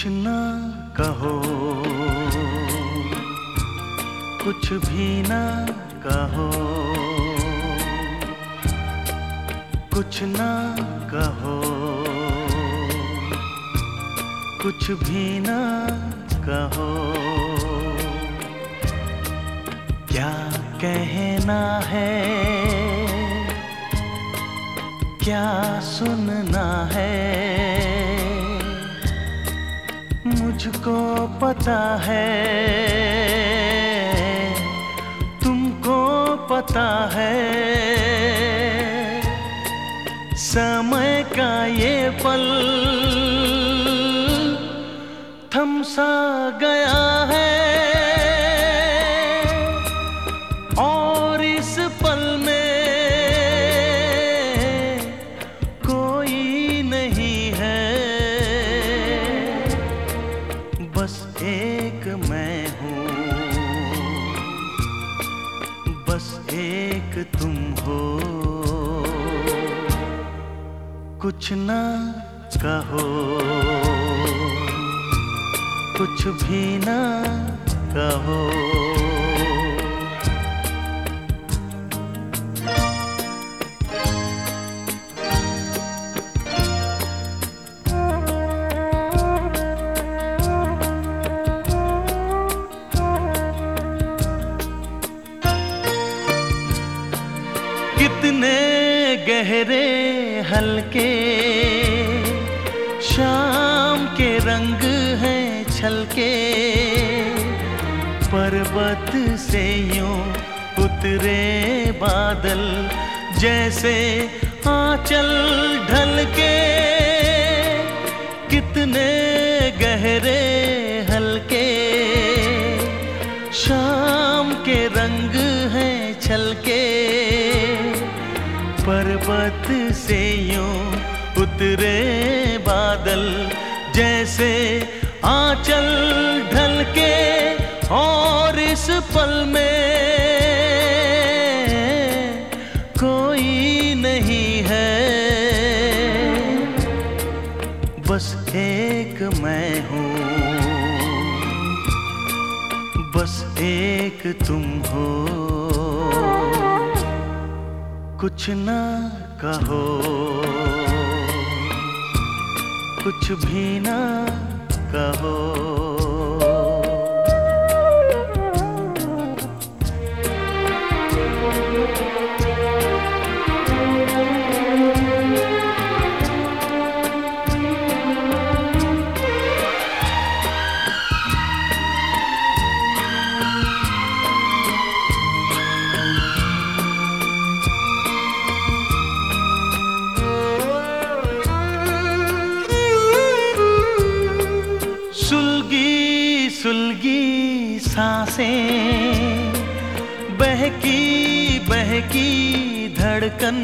कुछ ना कहो। कुछ भी ना कहो। कुछ ना कहो। कुछ भी ना कहो। क्या कहना है? क्या सुनना है? मुझको पता है तुमको पता है। समय का ये पल थमसा गया बस एक मैं हूँ। बस एक तुम हो। कुछ ना कहो। कुछ भी ना कहो। गहरे हल्के, शाम के रंग हैं छलके। पर्वत से यूँ उतरे बादल जैसे आंचल ढल के कितने गहरे हल्के, शाम के रंग हैं छलके। पर्वत से यूँ उतरे बादल जैसे आंचल ढल के और इस पल में कोई नहीं है। बस एक मैं हूँ, बस एक तुम हो। कुछ ना कहो। कुछ भी ना कहो। सुलगी सुलगी साँसें, बहकी बहकी धड़कन,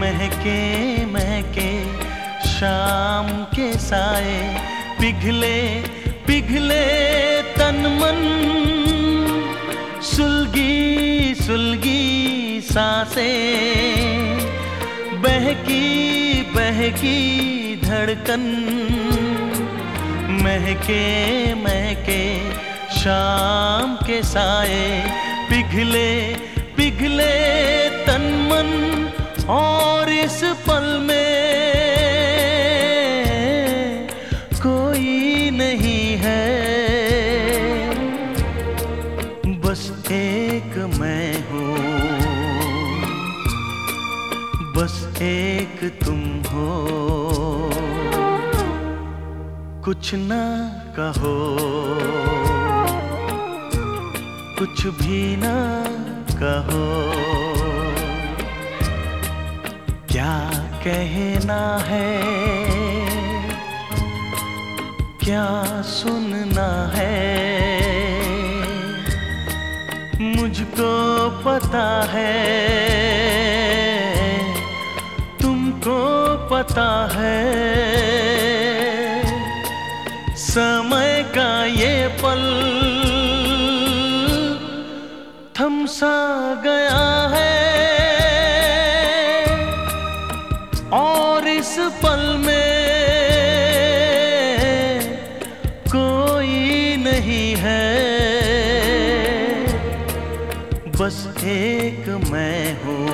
महके महके शाम के साए, पिघले पिघले तन मन। सुलगी सुलगी साँसें, बहकी बहकी धड़कन। महके महके शाम के साए पिघले पिघले तन मन और इस पल में कुछ ना कहो। कुछ भी ना कहो। क्या कहना है? क्या सुनना है? मुझको पता है। तुमको पता है। समय का ये पल थमसा गया है। और इस पल में कोई नहीं है। बस एक मैं हूँ।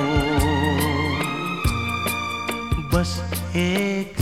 बस एक